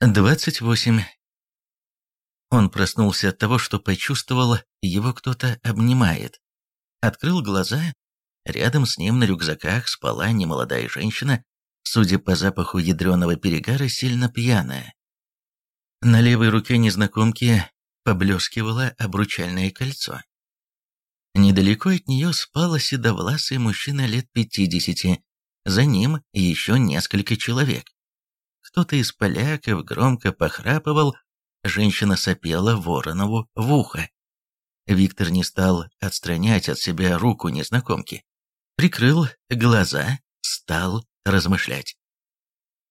28. Он проснулся от того, что почувствовал, его кто-то обнимает. Открыл глаза. Рядом с ним на рюкзаках спала немолодая женщина, судя по запаху ядреного перегара, сильно пьяная. На левой руке незнакомки поблескивало обручальное кольцо. Недалеко от нее спал седовласый мужчина лет пятидесяти, за ним еще несколько человек. Кто-то из поляков громко похрапывал, женщина сопела Воронову в ухо. Виктор не стал отстранять от себя руку незнакомки. Прикрыл глаза, стал размышлять.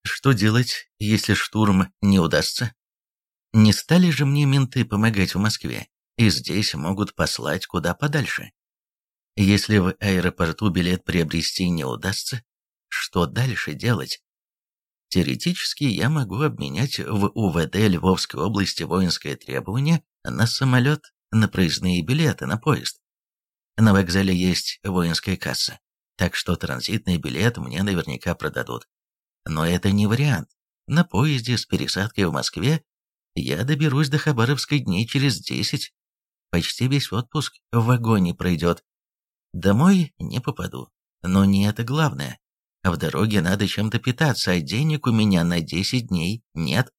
Что делать, если штурм не удастся? Не стали же мне менты помогать в Москве, и здесь могут послать куда подальше. Если в аэропорту билет приобрести не удастся, что дальше делать? Теоретически я могу обменять в УВД Львовской области воинское требование на самолет, на проездные билеты, на поезд. На вокзале есть воинская касса, так что транзитный билет мне наверняка продадут. Но это не вариант. На поезде с пересадкой в Москве я доберусь до Хабаровской дней через десять. Почти весь отпуск в вагоне пройдет. Домой не попаду. Но не это главное. В дороге надо чем-то питаться, а денег у меня на 10 дней нет.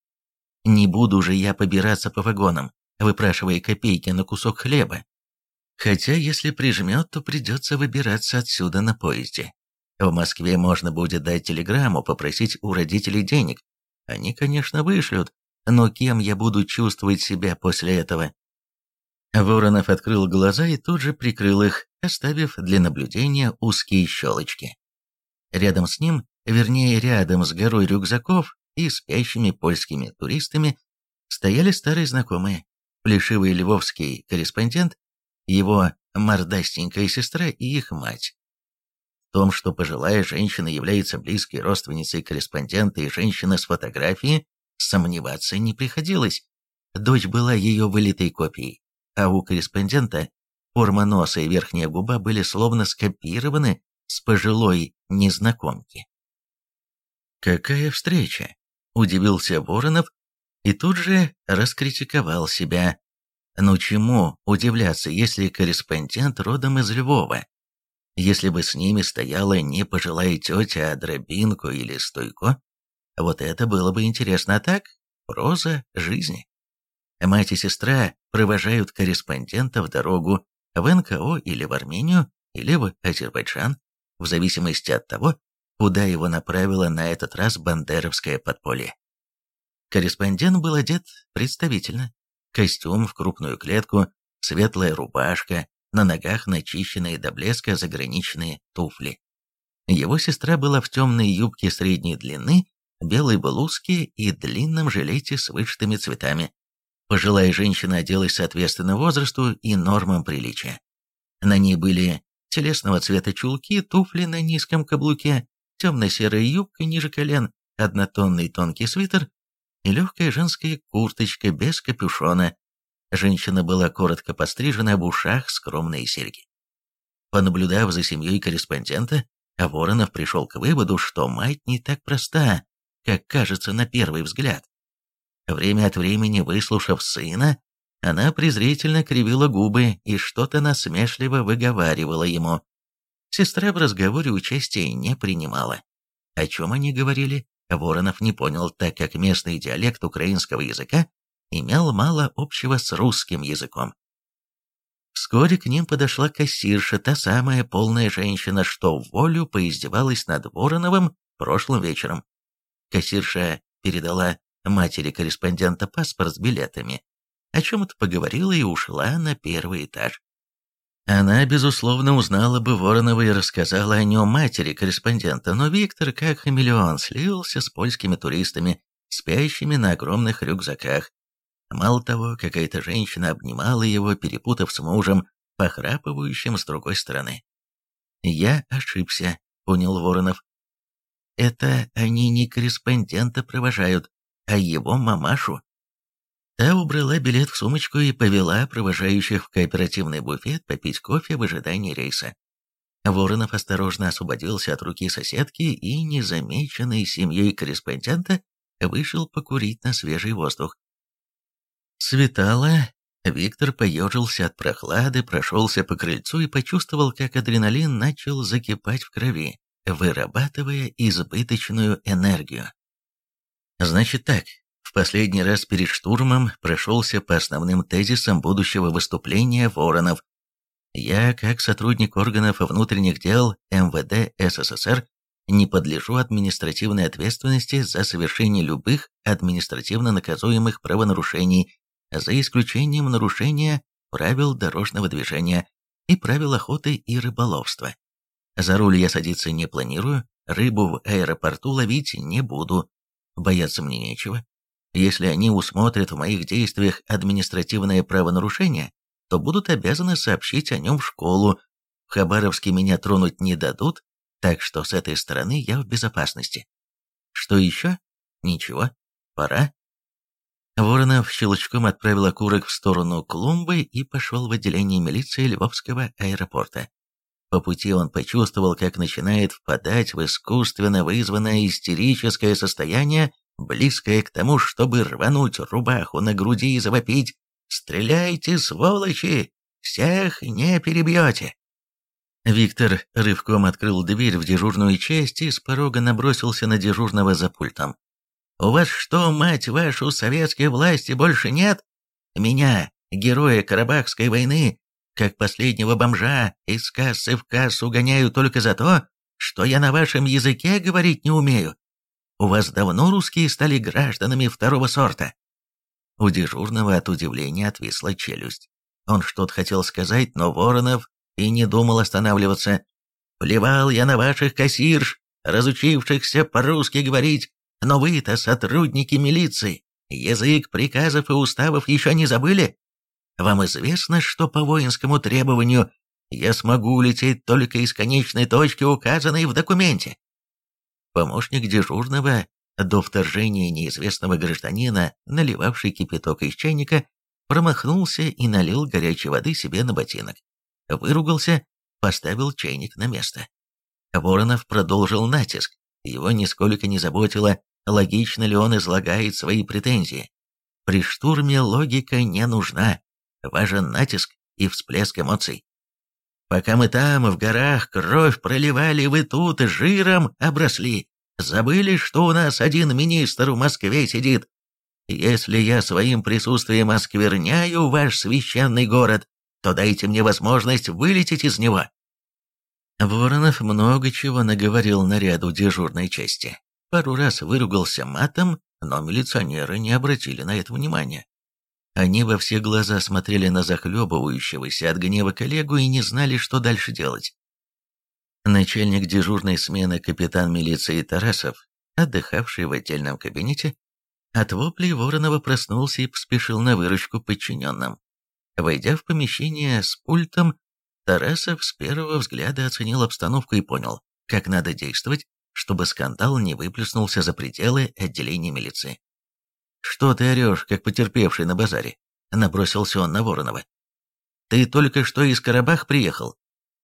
Не буду же я побираться по вагонам, выпрашивая копейки на кусок хлеба. Хотя, если прижмет, то придется выбираться отсюда на поезде. В Москве можно будет дать телеграмму, попросить у родителей денег. Они, конечно, вышлют, но кем я буду чувствовать себя после этого? Воронов открыл глаза и тут же прикрыл их, оставив для наблюдения узкие щелочки. Рядом с ним, вернее рядом с горой рюкзаков и спящими польскими туристами, стояли старые знакомые, плешивый львовский корреспондент, его мордастенькая сестра и их мать. В том, что пожилая женщина является близкой родственницей корреспондента и женщины с фотографией, сомневаться не приходилось. Дочь была ее вылитой копией, а у корреспондента форма носа и верхняя губа были словно скопированы с пожилой незнакомки. «Какая встреча?» – удивился Воронов и тут же раскритиковал себя. «Ну чему удивляться, если корреспондент родом из Львова? Если бы с ними стояла не пожилая тетя, а дробинку или стойко, вот это было бы интересно, а так – проза жизни». Мать и сестра провожают корреспондента в дорогу в НКО или в Армению, или в Азербайджан в зависимости от того, куда его направило на этот раз бандеровское подполье. Корреспондент был одет представительно. Костюм в крупную клетку, светлая рубашка, на ногах начищенные до блеска заграничные туфли. Его сестра была в темной юбке средней длины, белой блузке и длинном жилете с вышитыми цветами. Пожилая женщина оделась соответственно возрасту и нормам приличия. На ней были телесного цвета чулки, туфли на низком каблуке, темно-серая юбка ниже колен, однотонный тонкий свитер и легкая женская курточка без капюшона. Женщина была коротко пострижена, в ушах скромные серьги. Понаблюдав за семьей корреспондента, Воронов пришел к выводу, что мать не так проста, как кажется на первый взгляд. Время от времени, выслушав сына, она презрительно кривила губы и что-то насмешливо выговаривала ему. Сестра в разговоре участия не принимала. О чем они говорили, Воронов не понял, так как местный диалект украинского языка имел мало общего с русским языком. Вскоре к ним подошла кассирша, та самая полная женщина, что в волю поиздевалась над Вороновым прошлым вечером. Кассирша передала матери корреспондента паспорт с билетами, о чем-то поговорила и ушла на первый этаж. Она, безусловно, узнала бы Воронова и рассказала о нем матери корреспондента, но Виктор, как хамелеон, слился с польскими туристами, спящими на огромных рюкзаках. Мало того, какая-то женщина обнимала его, перепутав с мужем, похрапывающим с другой стороны. «Я ошибся», — понял Воронов. «Это они не корреспондента провожают, а его мамашу». Та убрала билет в сумочку и повела провожающих в кооперативный буфет попить кофе в ожидании рейса. Воронов осторожно освободился от руки соседки и, незамеченной семьей корреспондента, вышел покурить на свежий воздух. Светало, Виктор поежился от прохлады, прошелся по крыльцу и почувствовал, как адреналин начал закипать в крови, вырабатывая избыточную энергию. Значит так, в последний раз перед штурмом прошелся по основным тезисам будущего выступления Воронов. Я, как сотрудник органов внутренних дел МВД СССР, не подлежу административной ответственности за совершение любых административно наказуемых правонарушений, за исключением нарушения правил дорожного движения и правил охоты и рыболовства. За руль я садиться не планирую, рыбу в аэропорту ловить не буду, бояться мне нечего. Если они усмотрят в моих действиях административное правонарушение, то будут обязаны сообщить о нем в школу. В Хабаровске меня тронуть не дадут, так что с этой стороны я в безопасности. Что еще? Ничего. Пора. Воронов щелчком отправил окурок в сторону клумбы и пошел в отделение милиции Львовского аэропорта. По пути он почувствовал, как начинает впадать в искусственно вызванное истерическое состояние, близкое к тому, чтобы рвануть рубаху на груди и завопить «Стреляйте, сволочи! Всех не перебьете!» Виктор рывком открыл дверь в дежурную часть и с порога набросился на дежурного за пультом. «У вас что, мать вашу, советской власти больше нет? Меня, героя Карабахской войны, как последнего бомжа, из кассы в кассу гоняю только за то, что я на вашем языке говорить не умею. У вас давно русские стали гражданами второго сорта?» У дежурного от удивления отвисла челюсть. Он что-то хотел сказать, но Воронов и не думал останавливаться. «Плевал я на ваших кассирш, разучившихся по-русски говорить, но вы-то сотрудники милиции, язык приказов и уставов еще не забыли? Вам известно, что по воинскому требованию я смогу улететь только из конечной точки, указанной в документе?» Помощник дежурного до вторжения неизвестного гражданина, наливавший кипяток из чайника, промахнулся и налил горячей воды себе на ботинок выругался, поставил чайник на место. Воронов продолжил натиск. Его нисколько не заботило, логично ли он излагает свои претензии. При штурме логика не нужна. Важен натиск и всплеск эмоций. Пока мы там, в горах, кровь проливали, вы тут жиром обросли. Забыли, что у нас один министр в Москве сидит. Если я своим присутствием оскверняю ваш священный город, то дайте мне возможность вылететь из него». Воронов много чего наговорил наряду дежурной части. Пару раз выругался матом, но милиционеры не обратили на это внимания. Они во все глаза смотрели на захлебывающегося от гнева коллегу и не знали, что дальше делать. Начальник дежурной смены капитан милиции Тарасов, отдыхавший в отдельном кабинете, от воплей Воронова проснулся и поспешил на выручку подчиненным. Войдя в помещение с пультом, Тарасов с первого взгляда оценил обстановку и понял, как надо действовать, чтобы скандал не выплеснулся за пределы отделения милиции. «Что ты орешь, как потерпевший на базаре?» — набросился он на Воронова. «Ты только что из Карабах приехал?»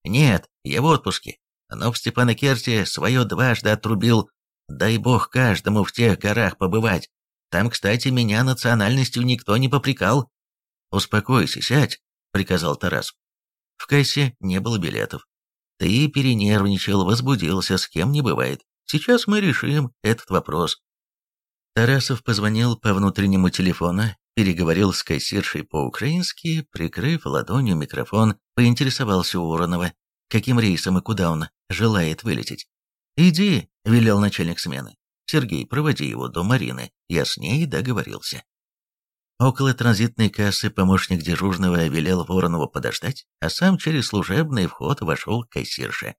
«Нет, я в отпуске, но в Степанакерте свое дважды отрубил. Дай бог каждому в тех горах побывать. Там, кстати, меня национальностью никто не попрекал». «Успокойся, сядь», — приказал Тарас. В кассе не было билетов. Ты перенервничал, возбудился, с кем не бывает. Сейчас мы решим этот вопрос. Тарасов позвонил по внутреннему телефону, переговорил с кассиршей по-украински, прикрыв ладонью микрофон, поинтересовался у Воронова, каким рейсом и куда он желает вылететь. «Иди», — велел начальник смены. «Сергей, проводи его до Марины, я с ней договорился». Около транзитной кассы помощник дежурного велел Воронову подождать, а сам через служебный вход вошел к кассирше.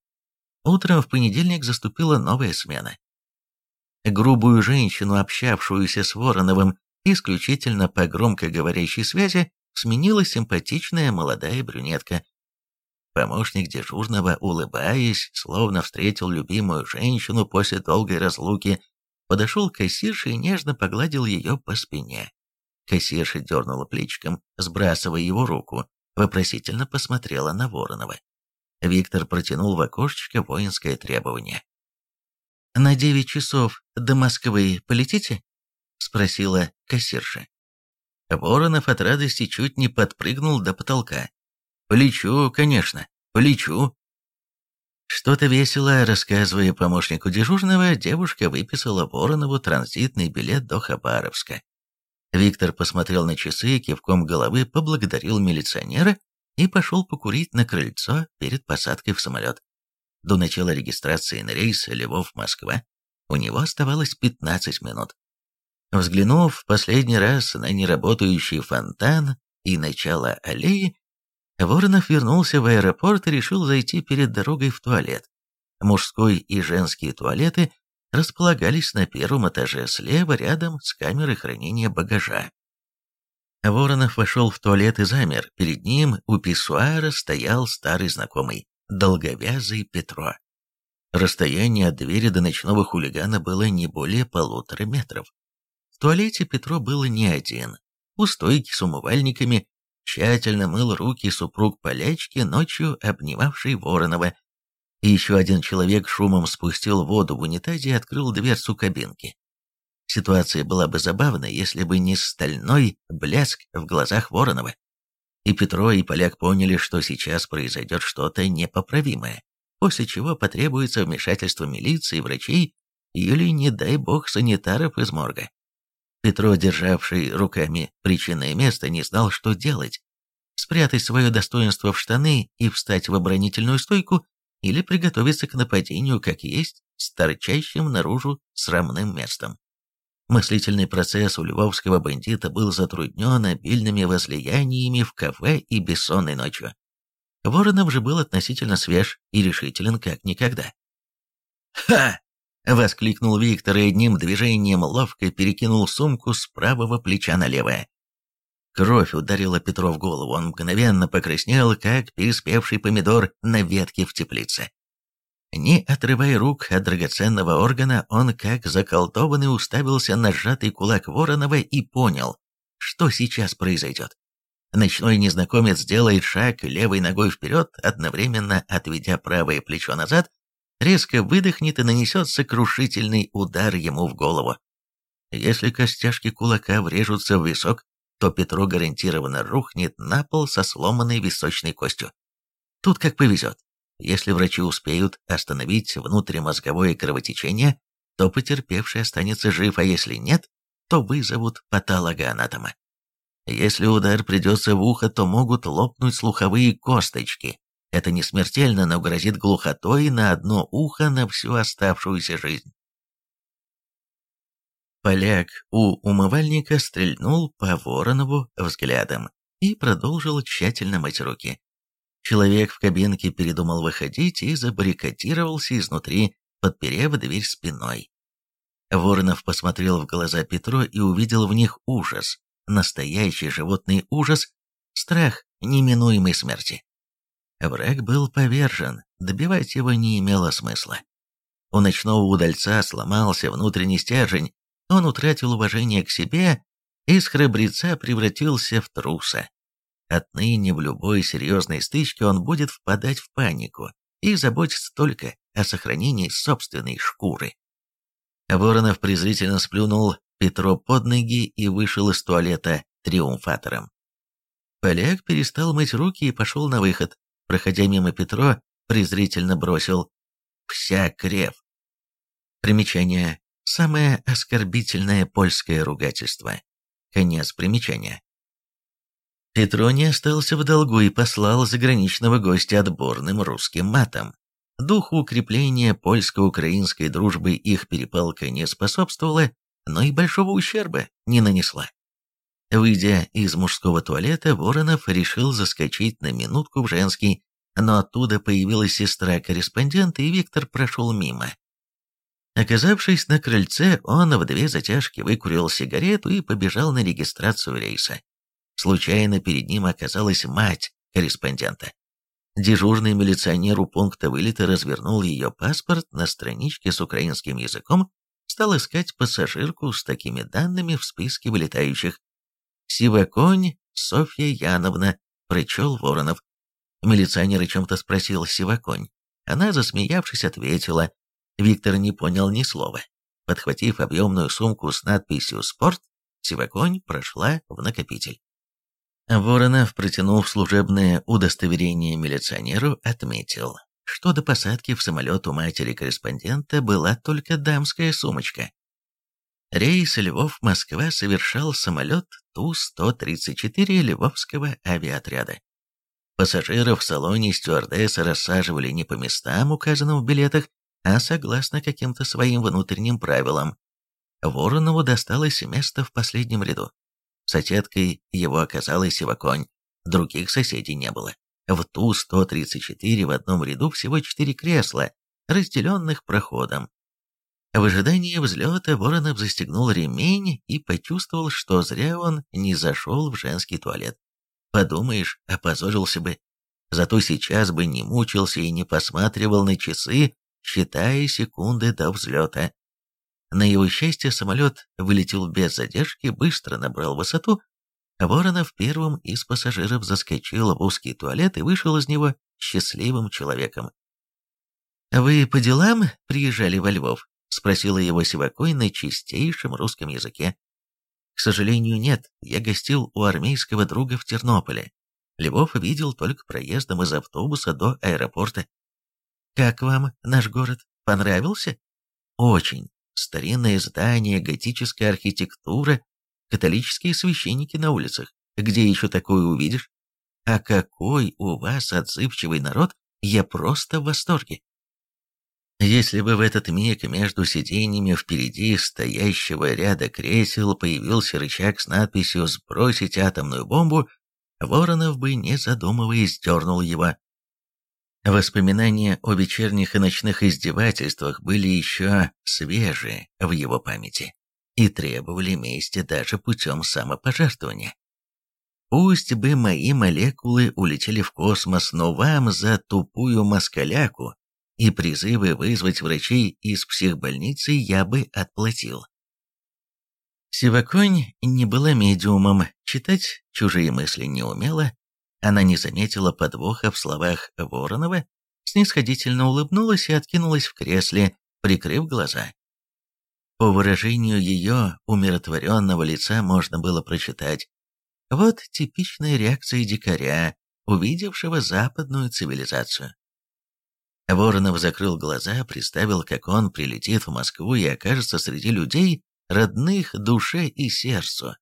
Утром в понедельник заступила новая смена. Грубую женщину, общавшуюся с Вороновым исключительно по громкоговорящей связи, сменила симпатичная молодая брюнетка. Помощник дежурного, улыбаясь, словно встретил любимую женщину после долгой разлуки, подошел к кассирше и нежно погладил ее по спине. Кассирша дернула плечиком, сбрасывая его руку, вопросительно посмотрела на Воронова. Виктор протянул в окошечко воинское требование. «На девять часов до Москвы полетите?» спросила кассирша. Воронов от радости чуть не подпрыгнул до потолка. «Полечу, конечно, полечу». Что-то весело, рассказывая помощнику дежурного, девушка выписала Воронову транзитный билет до Хабаровска. Виктор посмотрел на часы, кивком головы поблагодарил милиционера и пошел покурить на крыльцо перед посадкой в самолет. До начала регистрации на рейс Львов-Москва у него оставалось 15 минут. Взглянув последний раз на неработающий фонтан и начало аллеи, Воронов вернулся в аэропорт и решил зайти перед дорогой в туалет. Мужской и женские туалеты располагались на первом этаже слева рядом с камерой хранения багажа. Воронов вошел в туалет и замер. Перед ним у писсуара стоял старый знакомый, долговязый Петро. Расстояние от двери до ночного хулигана было не более полутора метров. В туалете Петро был не один. У стойки с умывальниками тщательно мыл руки супруг полячки, ночью обнимавший Воронова. И еще один человек шумом спустил воду в унитазе и открыл дверцу кабинки. Ситуация была бы забавной, если бы не стальной блеск в глазах Воронова. И Петро, и поляк поняли, что сейчас произойдет что-то непоправимое, после чего потребуется вмешательство милиции, врачей или, не дай бог, санитаров из морга. Петро, державший руками причинное место, не знал, что делать. Спрятать свое достоинство в штаны и встать в оборонительную стойку или приготовиться к нападению, как есть, с торчащим наружу срамным местом. Мыслительный процесс у львовского бандита был затруднен обильными возлияниями в кафе и бессонной ночью. Воронов же был относительно свеж и решителен как никогда. «Ха!» Воскликнул Виктор и одним движением ловко перекинул сумку с правого плеча на левое. Кровь ударила Петру в голову, он мгновенно покраснел, как переспевший помидор на ветке в теплице. Не отрывая рук от драгоценного органа, он, как заколдованный, уставился на сжатый кулак Воронова и понял, что сейчас произойдет. Ночной незнакомец делает шаг левой ногой вперед, одновременно отведя правое плечо назад, резко выдохнет и нанесет сокрушительный удар ему в голову. Если костяшки кулака врежутся в висок, то Петро гарантированно рухнет на пол со сломанной височной костью. Тут как повезет. Если врачи успеют остановить внутримозговое кровотечение, то потерпевший останется жив, а если нет, то вызовут патологоанатома. Если удар придется в ухо, то могут лопнуть слуховые косточки, это не смертельно, но грозит глухотой на одно ухо на всю оставшуюся жизнь. Поляк у умывальника стрельнул по Воронову взглядом и продолжил тщательно мыть руки. Человек в кабинке передумал выходить и забаррикадировался изнутри, подперев дверь спиной. Воронов посмотрел в глаза Петро и увидел в них ужас, настоящий животный ужас, страх неминуемой смерти. Враг был повержен, добивать его не имело смысла. У ночного удальца сломался внутренний стержень, он утратил уважение к себе и с храбреца превратился в труса. Отныне в любой серьезной стычке он будет впадать в панику и заботиться только о сохранении собственной шкуры. Воронов презрительно сплюнул Петро под ноги и вышел из туалета триумфатором. Поляк перестал мыть руки и пошел на выход проходя мимо Петро, презрительно бросил «Вся крев». Примечание. Самое оскорбительное польское ругательство. Конец примечания. Петро не остался в долгу и послал заграничного гостя отборным русским матом. Духу укрепления польско-украинской дружбы их перепалка не способствовала, но и большого ущерба не нанесла. Выйдя из мужского туалета, Воронов решил заскочить на минутку в женский, но оттуда появилась сестра корреспондента, и Виктор прошел мимо. Оказавшись на крыльце, он в две затяжки выкурил сигарету и побежал на регистрацию рейса. Случайно перед ним оказалась мать корреспондента. Дежурный милиционер у пункта вылета развернул ее паспорт на страничке с украинским языком, стал искать пассажирку с такими данными в списке вылетающих. «Сиваконь Софья Яновна», — прочел Воронов. Милиционер о чем-то спросил Сиваконь. Она, засмеявшись, ответила. Виктор не понял ни слова. Подхватив объемную сумку с надписью «Спорт», Сиваконь прошла в накопитель. Воронов, протянув служебное удостоверение милиционеру, отметил, что до посадки в самолет у матери корреспондента была только дамская сумочка. Рейс Львов-Москва совершал самолет Ту-134 Львовского авиаотряда. Пассажиров в салоне стюардессы рассаживали не по местам, указанным в билетах, а согласно каким-то своим внутренним правилам. Воронову досталось место в последнем ряду. Соседкой его оказалась Сиваконь, других соседей не было. В Ту-134 в одном ряду всего четыре кресла, разделенных проходом. В ожидании взлета Воронов застегнул ремень и почувствовал, что зря он не зашел в женский туалет. Подумаешь, опозорился бы. Зато сейчас бы не мучился и не посматривал на часы, считая секунды до взлета. На его счастье самолет вылетел без задержки, быстро набрал высоту. Воронов первым из пассажиров заскочил в узкий туалет и вышел из него счастливым человеком. «Вы по делам приезжали во Львов?» — спросила его Сивакой на чистейшем русском языке. «К сожалению, нет. Я гостил у армейского друга в Тернополе. Львов видел только проездом из автобуса до аэропорта. Как вам наш город? Понравился? Очень. Старинное здание, готическая архитектура, католические священники на улицах. Где еще такое увидишь? А какой у вас отзывчивый народ, я просто в восторге. Если бы в этот миг между сиденьями впереди стоящего ряда кресел появился рычаг с надписью «Сбросить атомную бомбу», Воронов бы, не задумываясь, дернул его. Воспоминания о вечерних и ночных издевательствах были еще свежие в его памяти и требовали мести даже путем самопожертвования. Пусть бы мои молекулы улетели в космос, но вам за тупую москаляку и призывы вызвать врачей из психбольницы я бы отплатил. Сиваконь не была медиумом, читать чужие мысли не умела, она не заметила подвоха в словах Воронова, снисходительно улыбнулась и откинулась в кресле, прикрыв глаза. По выражению ее умиротворенного лица можно было прочитать «Вот типичная реакция дикаря, увидевшего западную цивилизацию». Воронов закрыл глаза, представил, как он прилетит в Москву и окажется среди людей, родных душе и сердцу,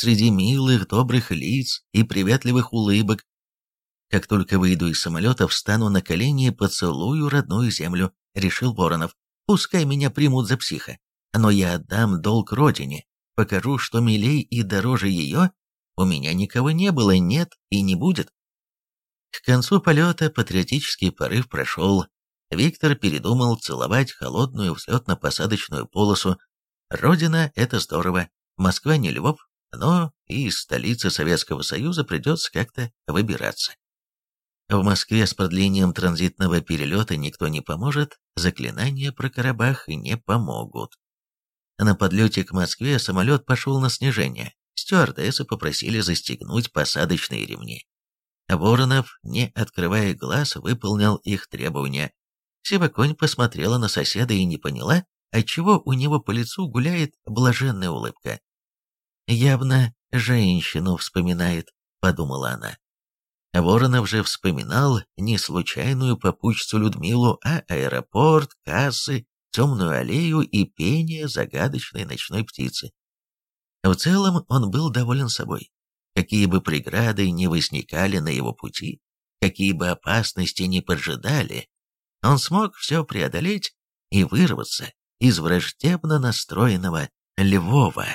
среди милых, добрых лиц и приветливых улыбок, как только выйду из самолета, встану на колени и поцелую родную землю, решил Воронов. Пускай меня примут за психа, но я отдам долг родине, покажу, что милей и дороже ее у меня никого не было, нет и не будет. К концу полета патриотический порыв прошел. Виктор передумал целовать холодную взлетно-посадочную полосу. Родина — это здорово, Москва не Львов, но и из столицы Советского Союза придется как-то выбираться. В Москве с продлением транзитного перелета никто не поможет, заклинания про Карабах не помогут. На подлете к Москве самолет пошел на снижение. Стюардессы попросили застегнуть посадочные ремни. Воронов, не открывая глаз, выполнял их требования. Севаконь посмотрела на соседа и не поняла, отчего у него по лицу гуляет блаженная улыбка. «Явно женщину вспоминает», — подумала она. Воронов же вспоминал не случайную попутчицу Людмилу, а аэропорт, кассы, темную аллею и пение загадочной ночной птицы. В целом он был доволен собой. Какие бы преграды ни возникали на его пути, какие бы опасности ни поджидали, он смог все преодолеть и вырваться из враждебно настроенного Львова.